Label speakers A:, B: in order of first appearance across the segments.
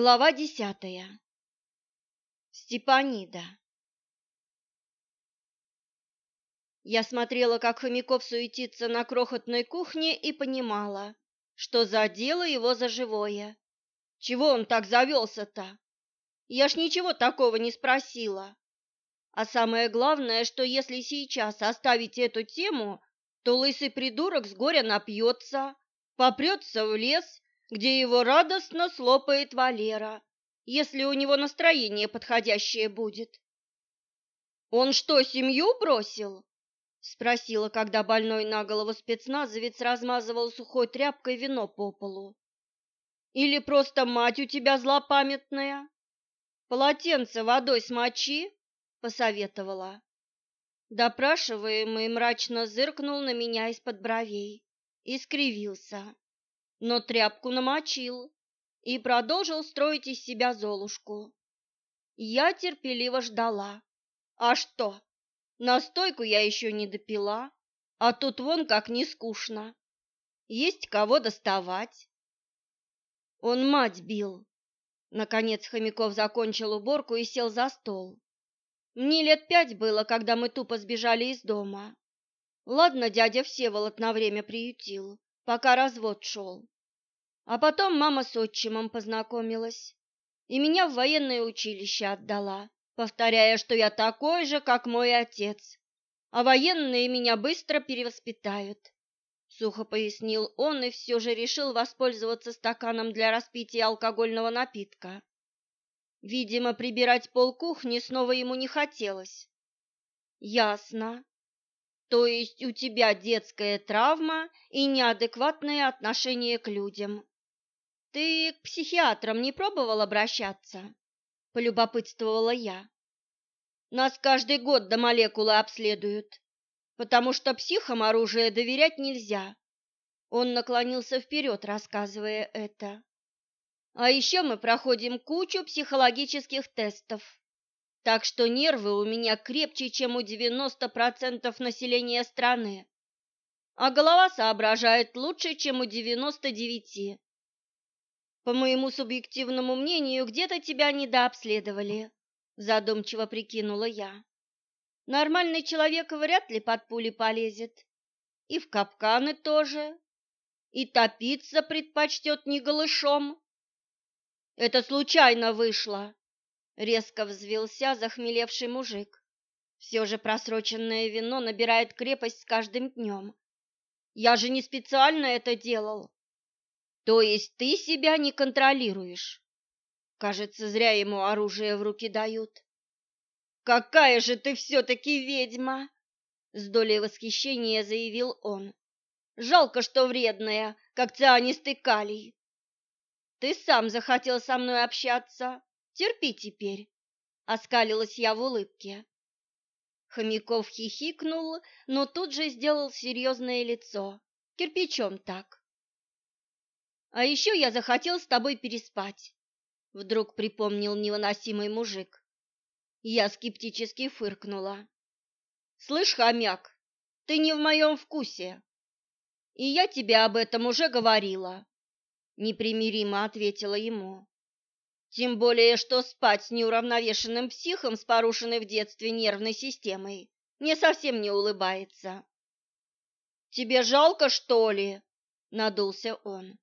A: Глава десятая. Степанида. Я смотрела, как Хомяков суетится на крохотной кухне и понимала, что задело его за живое. Чего он так завелся-то? Я ж ничего такого не спросила. А самое главное, что если сейчас оставить эту тему, то лысый придурок с горя напьется, попрется в лес где его радостно слопает Валера, если у него настроение подходящее будет. «Он что, семью бросил?» — спросила, когда больной на голову спецназовец размазывал сухой тряпкой вино по полу. «Или просто мать у тебя злопамятная? Полотенце водой смочи?» — посоветовала. Допрашиваемый мрачно зыркнул на меня из-под бровей и скривился но тряпку намочил и продолжил строить из себя Золушку. Я терпеливо ждала. А что? Настойку я еще не допила, а тут вон как не скучно. Есть кого доставать. Он мать бил. Наконец Хомяков закончил уборку и сел за стол. Мне лет пять было, когда мы тупо сбежали из дома. Ладно, дядя Всеволод на время приютил, пока развод шел. А потом мама с отчимом познакомилась и меня в военное училище отдала, повторяя, что я такой же, как мой отец, а военные меня быстро перевоспитают. Сухо пояснил он и все же решил воспользоваться стаканом для распития алкогольного напитка. Видимо, прибирать пол кухни снова ему не хотелось. Ясно. То есть у тебя детская травма и неадекватное отношение к людям. Ты к психиатрам не пробовал обращаться? полюбопытствовала я. Нас каждый год до молекулы обследуют, потому что психам оружие доверять нельзя. Он наклонился вперед, рассказывая это. А еще мы проходим кучу психологических тестов. Так что нервы у меня крепче, чем у 90% населения страны. А голова соображает лучше, чем у 99%. По моему субъективному мнению, где-то тебя недообследовали, задумчиво прикинула я. Нормальный человек вряд ли под пули полезет. И в капканы тоже. И топиться предпочтет не голышом. Это случайно вышло, резко взвился захмелевший мужик. Все же просроченное вино набирает крепость с каждым днем. Я же не специально это делал. То есть ты себя не контролируешь? Кажется, зря ему оружие в руки дают. Какая же ты все-таки ведьма! С долей восхищения заявил он. Жалко, что вредная, как цианистый калий. Ты сам захотел со мной общаться. Терпи теперь. Оскалилась я в улыбке. Хомяков хихикнул, но тут же сделал серьезное лицо. Кирпичом так. А еще я захотел с тобой переспать, вдруг припомнил невыносимый мужик. Я скептически фыркнула. Слышь, хомяк, ты не в моем вкусе. И я тебе об этом уже говорила, непримиримо ответила ему. Тем более, что спать с неуравновешенным психом с порушенной в детстве нервной системой мне совсем не улыбается. Тебе жалко, что ли? надулся он.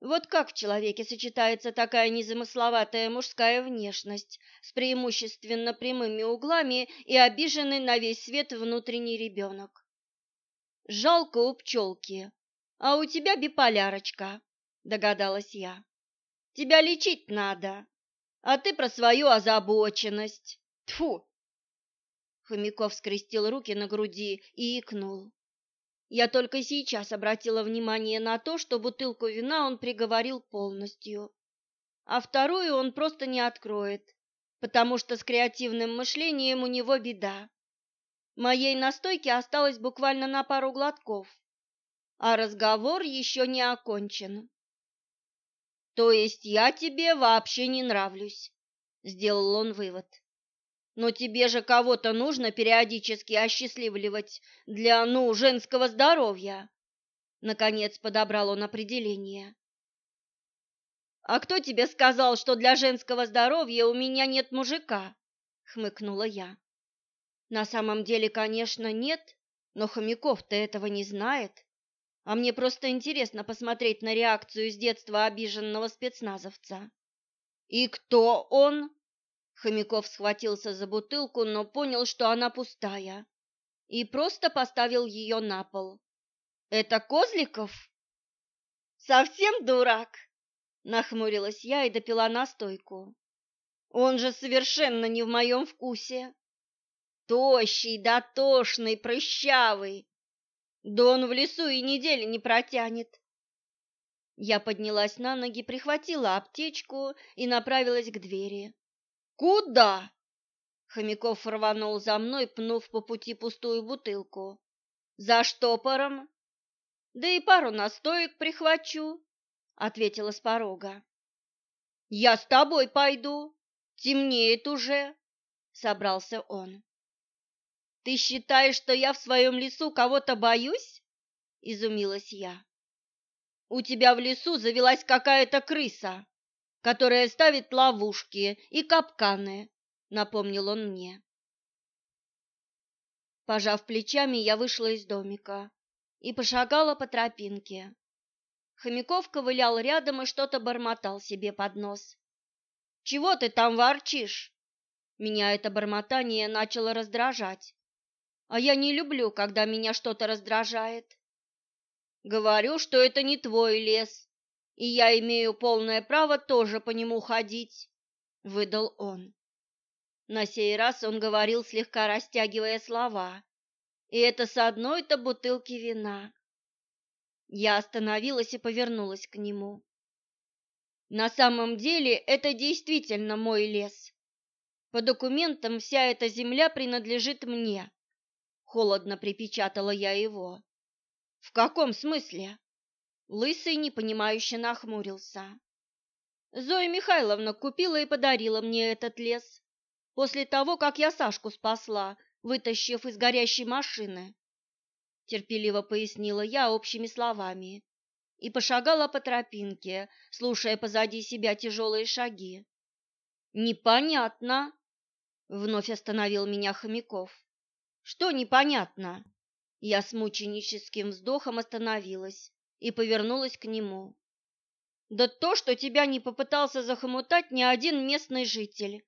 A: Вот как в человеке сочетается такая незамысловатая мужская внешность с преимущественно прямыми углами и обиженный на весь свет внутренний ребенок. Жалко у пчелки, а у тебя биполярочка, догадалась я. Тебя лечить надо, а ты про свою озабоченность. Тфу! Хомяков скрестил руки на груди и икнул. Я только сейчас обратила внимание на то, что бутылку вина он приговорил полностью, а вторую он просто не откроет, потому что с креативным мышлением у него беда. Моей настойке осталось буквально на пару глотков, а разговор еще не окончен. То есть я тебе вообще не нравлюсь, сделал он вывод. Но тебе же кого-то нужно периодически осчастливливать для, ну, женского здоровья. Наконец подобрал он определение. «А кто тебе сказал, что для женского здоровья у меня нет мужика?» — хмыкнула я. «На самом деле, конечно, нет, но Хомяков-то этого не знает. А мне просто интересно посмотреть на реакцию с детства обиженного спецназовца». «И кто он?» Хомяков схватился за бутылку, но понял, что она пустая, и просто поставил ее на пол. «Это Козликов?» «Совсем дурак!» Нахмурилась я и допила настойку. Он же совершенно не в моем вкусе. Тощий, дотошный, прыщавый. Да он в лесу и недели не протянет. Я поднялась на ноги, прихватила аптечку и направилась к двери. «Куда?» Хомяков рванул за мной, пнув по пути пустую бутылку. «За штопором?» «Да и пару настоек прихвачу», ответила с порога. Я с тобой пойду. Темнеет уже, собрался он. Ты считаешь, что я в своем лесу кого-то боюсь? изумилась я. У тебя в лесу завелась какая-то крыса, которая ставит ловушки и капканы, напомнил он мне. Пожав плечами, я вышла из домика и пошагала по тропинке, Хомяков ковылял рядом и что-то бормотал себе под нос. «Чего ты там ворчишь?» Меня это бормотание начало раздражать. А я не люблю, когда меня что-то раздражает. Говорю, что это не твой лес, и я имею полное право тоже по нему ходить, — выдал он. На сей раз он говорил, слегка растягивая слова, и это с одной-то бутылки вина. Я остановилась и повернулась к нему. На самом деле это действительно мой лес. По документам вся эта земля принадлежит мне. Холодно припечатала я его. В каком смысле? Лысый непонимающе нахмурился. Зоя Михайловна купила и подарила мне этот лес после того, как я Сашку спасла, вытащив из горящей машины терпеливо пояснила я общими словами и пошагала по тропинке, слушая позади себя тяжелые шаги. Непонятно, вновь остановил меня Хомяков. Что непонятно? Я с мученическим вздохом остановилась и повернулась к нему. Да то, что тебя не попытался захомутать ни один местный житель.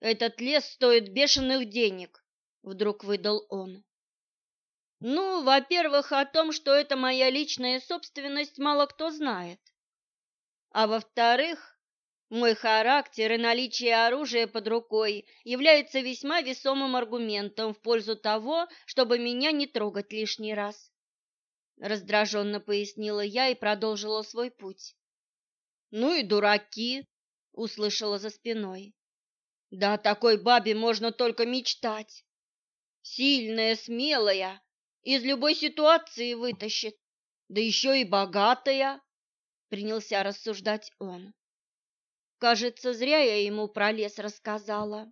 A: Этот лес стоит бешеных денег, вдруг выдал он. Ну, во-первых, о том, что это моя личная собственность, мало кто знает. А во-вторых, мой характер и наличие оружия под рукой является весьма весомым аргументом в пользу того, чтобы меня не трогать лишний раз. Раздраженно пояснила я и продолжила свой путь. «Ну и дураки!» — услышала за спиной. «Да такой бабе можно только мечтать. Сильная, смелая, из любой ситуации вытащит, да еще и богатая, принялся рассуждать он. Кажется, зря я ему про лес рассказала.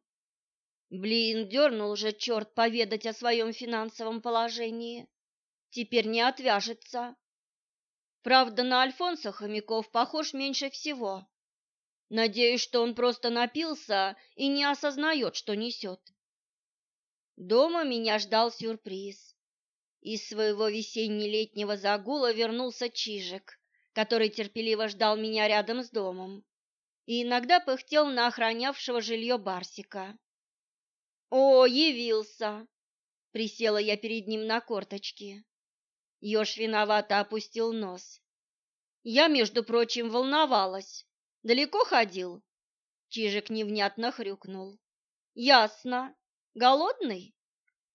A: Блин, дернул же черт поведать о своем финансовом положении. Теперь не отвяжется. Правда, на Альфонса Хомяков похож меньше всего. Надеюсь, что он просто напился и не осознает, что несет. Дома меня ждал сюрприз. Из своего весенне-летнего загула вернулся Чижик, который терпеливо ждал меня рядом с домом и иногда пыхтел на охранявшего жилье Барсика. «О, явился!» — присела я перед ним на корточки. Ёж виновато опустил нос. «Я, между прочим, волновалась. Далеко ходил?» Чижик невнятно хрюкнул. «Ясно. Голодный?»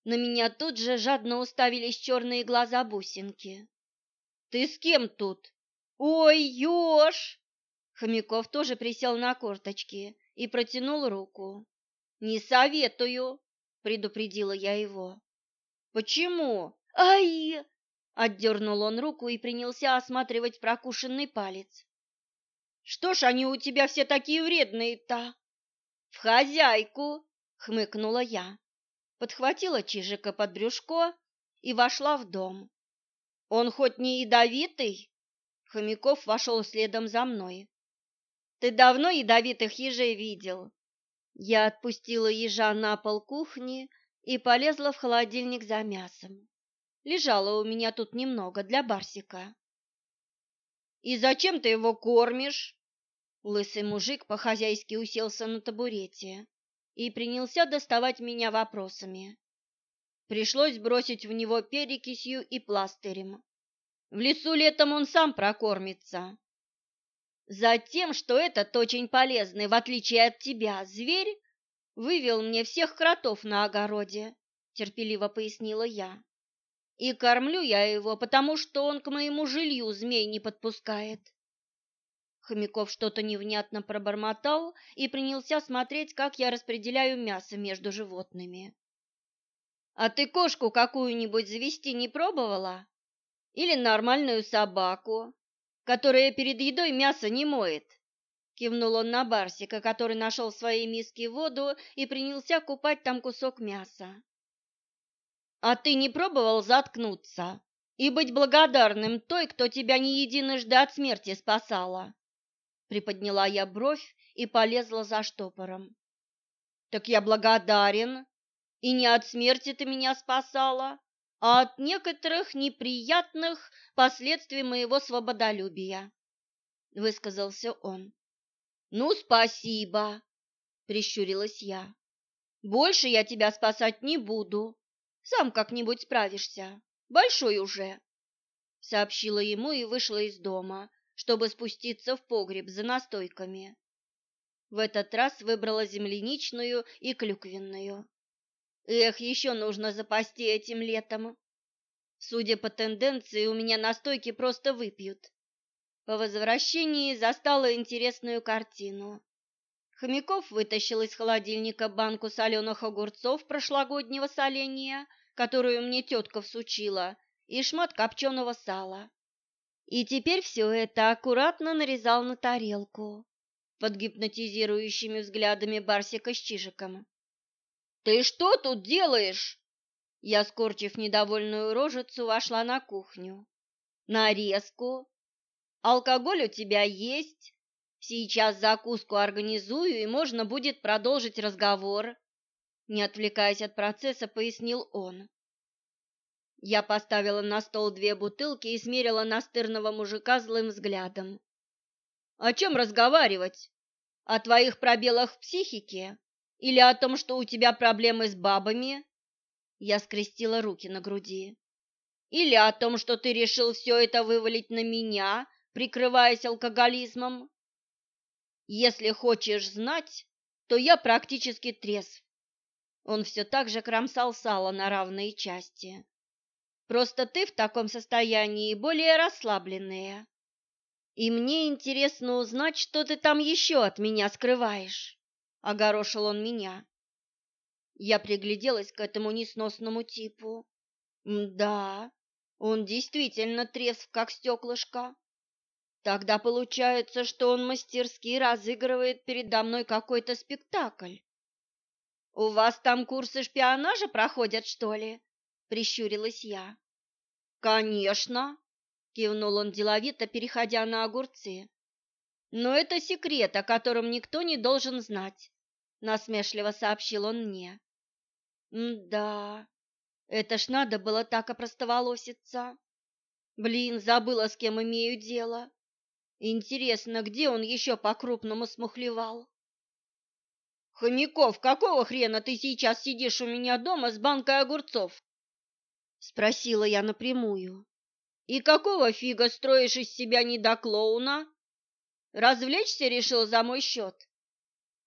A: На меня тут же жадно уставились черные глаза бусинки. «Ты с кем тут?» «Ой, еж!» Хомяков тоже присел на корточки и протянул руку. «Не советую!» — предупредила я его. «Почему?» «Ай!» — отдернул он руку и принялся осматривать прокушенный палец. «Что ж они у тебя все такие вредные-то?» «В хозяйку!» — хмыкнула я подхватила Чижика под брюшко и вошла в дом. Он хоть не ядовитый? Хомяков вошел следом за мной. Ты давно ядовитых ежей видел? Я отпустила ежа на пол кухни и полезла в холодильник за мясом. Лежало у меня тут немного для Барсика. «И зачем ты его кормишь?» Лысый мужик по-хозяйски уселся на табурете и принялся доставать меня вопросами. Пришлось бросить в него перекисью и пластырем. В лесу летом он сам прокормится. Затем, что этот очень полезный, в отличие от тебя, зверь, вывел мне всех кротов на огороде, терпеливо пояснила я. И кормлю я его, потому что он к моему жилью змей не подпускает. Хомяков что-то невнятно пробормотал и принялся смотреть, как я распределяю мясо между животными. А ты кошку какую-нибудь завести не пробовала? Или нормальную собаку, которая перед едой мясо не моет. Кивнул он на Барсика, который нашел в своей миске воду и принялся купать там кусок мяса. А ты не пробовал заткнуться и быть благодарным той, кто тебя не единожды от смерти спасала? Приподняла я бровь и полезла за штопором. Так я благодарен, и не от смерти ты меня спасала, а от некоторых неприятных последствий моего свободолюбия, высказался он. Ну, спасибо, прищурилась я. Больше я тебя спасать не буду. Сам как-нибудь справишься. Большой уже, сообщила ему и вышла из дома, чтобы спуститься в погреб за настойками. В этот раз выбрала земляничную и клюквенную. Эх, еще нужно запасти этим летом. Судя по тенденции, у меня настойки просто выпьют. По возвращении застала интересную картину. Хомяков вытащил из холодильника банку соленых огурцов прошлогоднего соления, которую мне тетка всучила, и шмат копченого сала. И теперь все это аккуратно нарезал на тарелку под гипнотизирующими взглядами Барсика с Чижиком. «Ты что тут делаешь?» Я, скорчив недовольную рожицу, вошла на кухню. «Нарезку. Алкоголь у тебя есть. Сейчас закуску организую, и можно будет продолжить разговор». Не отвлекаясь от процесса, пояснил он. Я поставила на стол две бутылки и смерила настырного мужика злым взглядом. «О чем разговаривать? О твоих пробелах в психике?» Или о том, что у тебя проблемы с бабами?» Я скрестила руки на груди. «Или о том, что ты решил все это вывалить на меня, прикрываясь алкоголизмом?» «Если хочешь знать, то я практически трезв». Он все так же кромсал сало на равные части. «Просто ты в таком состоянии более расслабленная. И мне интересно узнать, что ты там еще от меня скрываешь». — огорошил он меня. Я пригляделась к этому несносному типу. Да, он действительно трезв, как стеклышко. Тогда получается, что он мастерски разыгрывает передо мной какой-то спектакль. «У вас там курсы шпионажа проходят, что ли?» — прищурилась я. «Конечно!» — кивнул он деловито, переходя на огурцы. Но это секрет, о котором никто не должен знать, насмешливо сообщил он мне. да, это ж надо было так опростоволоситься. Блин, забыла, с кем имею дело. Интересно, где он еще по-крупному смухлевал? Хомяков, какого хрена ты сейчас сидишь у меня дома с банкой огурцов? Спросила я напрямую. И какого фига строишь из себя недоклоуна? Развлечься решил за мой счет?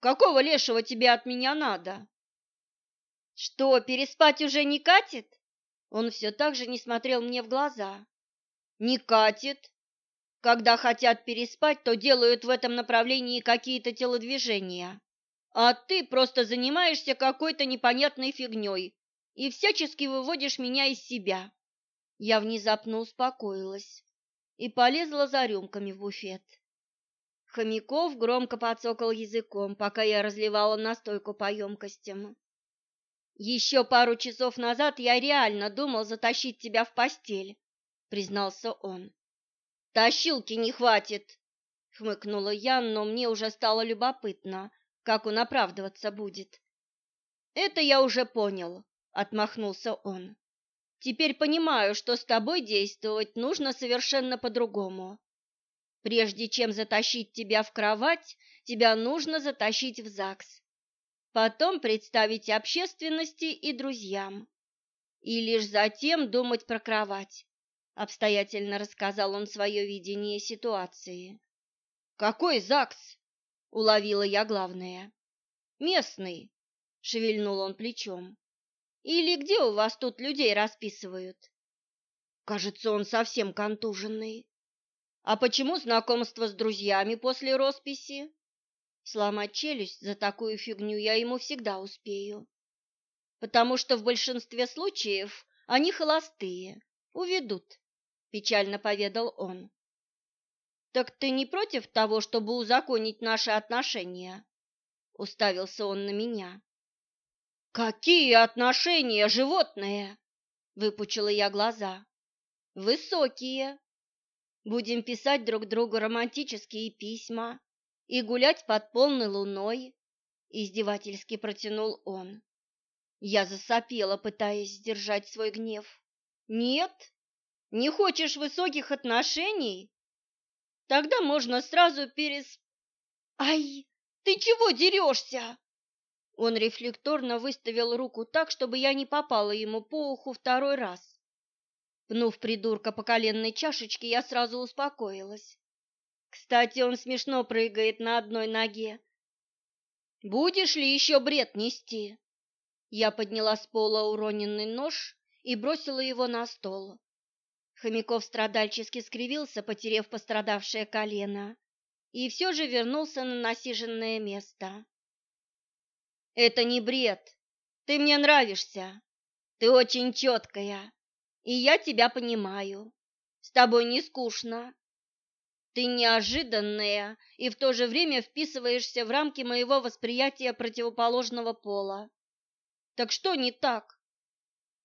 A: Какого лешего тебе от меня надо? Что, переспать уже не катит? Он все так же не смотрел мне в глаза. Не катит. Когда хотят переспать, то делают в этом направлении какие-то телодвижения. А ты просто занимаешься какой-то непонятной фигней и всячески выводишь меня из себя. Я внезапно успокоилась и полезла за рюмками в буфет. Хомяков громко подсокал языком, пока я разливала настойку по емкостям. «Еще пару часов назад я реально думал затащить тебя в постель», — признался он. «Тащилки не хватит!» хмыкнула я, но мне уже стало любопытно, как он оправдываться будет. Это я уже понял, отмахнулся он. Теперь понимаю, что с тобой действовать нужно совершенно по-другому. Прежде чем затащить тебя в кровать, тебя нужно затащить в ЗАГС. Потом представить общественности и друзьям. И лишь затем думать про кровать. Обстоятельно рассказал он свое видение ситуации. «Какой ЗАГС?» — уловила я главное. «Местный», — шевельнул он плечом. «Или где у вас тут людей расписывают?» Кажется, он совсем контуженный. А почему знакомство с друзьями после росписи? Сломать челюсть за такую фигню я ему всегда успею. Потому что в большинстве случаев они холостые, уведут, печально поведал он. Так ты не против того, чтобы узаконить наши отношения? Уставился он на меня. Какие отношения, животные? Выпучила я глаза. Высокие, Будем писать друг другу романтические письма и гулять под полной луной, издевательски протянул он. Я засопела, пытаясь сдержать свой гнев. Нет? Не хочешь высоких отношений? Тогда можно сразу перес... Ай, ты чего дерешься? Он рефлекторно выставил руку так, чтобы я не попала ему по уху второй раз. Пнув придурка по коленной чашечке, я сразу успокоилась. Кстати, он смешно прыгает на одной ноге. Будешь ли еще бред нести? Я подняла с пола уроненный нож и бросила его на стол. Хомяков страдальчески скривился, потеряв пострадавшее колено, и все же вернулся на насиженное место. «Это не бред. Ты мне нравишься. Ты очень четкая. И я тебя понимаю. С тобой не скучно. Ты неожиданная и в то же время вписываешься в рамки моего восприятия противоположного пола. Так что не так?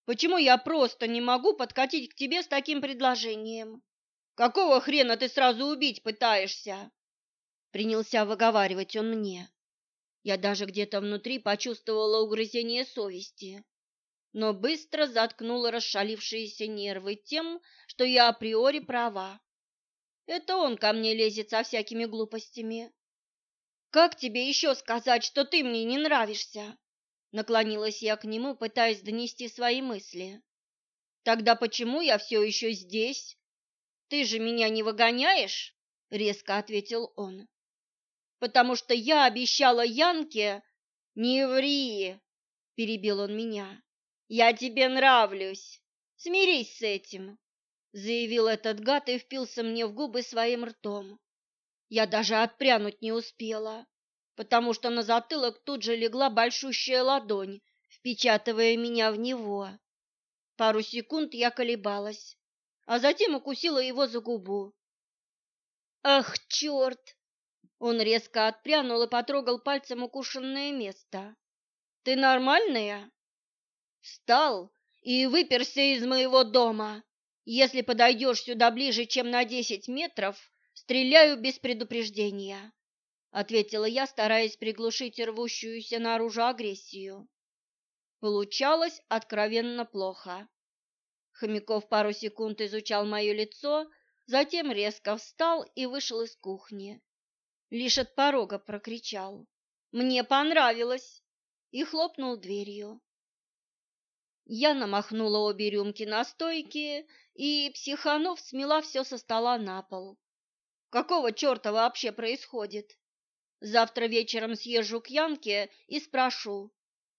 A: Почему я просто не могу подкатить к тебе с таким предложением? Какого хрена ты сразу убить пытаешься? Принялся выговаривать он мне. Я даже где-то внутри почувствовала угрызение совести но быстро заткнула расшалившиеся нервы тем, что я априори права. Это он ко мне лезет со всякими глупостями. Как тебе еще сказать, что ты мне не нравишься? Наклонилась я к нему, пытаясь донести свои мысли. Тогда почему я все еще здесь? Ты же меня не выгоняешь? резко ответил он. Потому что я обещала Янке не ври, перебил он меня. Я тебе нравлюсь. Смирись с этим, заявил этот гад и впился мне в губы своим ртом. Я даже отпрянуть не успела, потому что на затылок тут же легла большущая ладонь, впечатывая меня в него. Пару секунд я колебалась, а затем укусила его за губу. Ах, черт! Он резко отпрянул и потрогал пальцем укушенное место. Ты нормальная? Встал и выперся из моего дома. Если подойдешь сюда ближе, чем на десять метров, стреляю без предупреждения, ответила я, стараясь приглушить рвущуюся наружу агрессию. Получалось откровенно плохо. Хомяков пару секунд изучал мое лицо, затем резко встал и вышел из кухни. Лишь от порога прокричал: "Мне понравилось!" и хлопнул дверью. Я намахнула обе рюмки на стойке и, психанов, смела все со стола на пол. Какого черта вообще происходит? Завтра вечером съезжу к Янке и спрошу.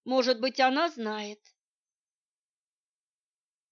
A: Может быть, она знает.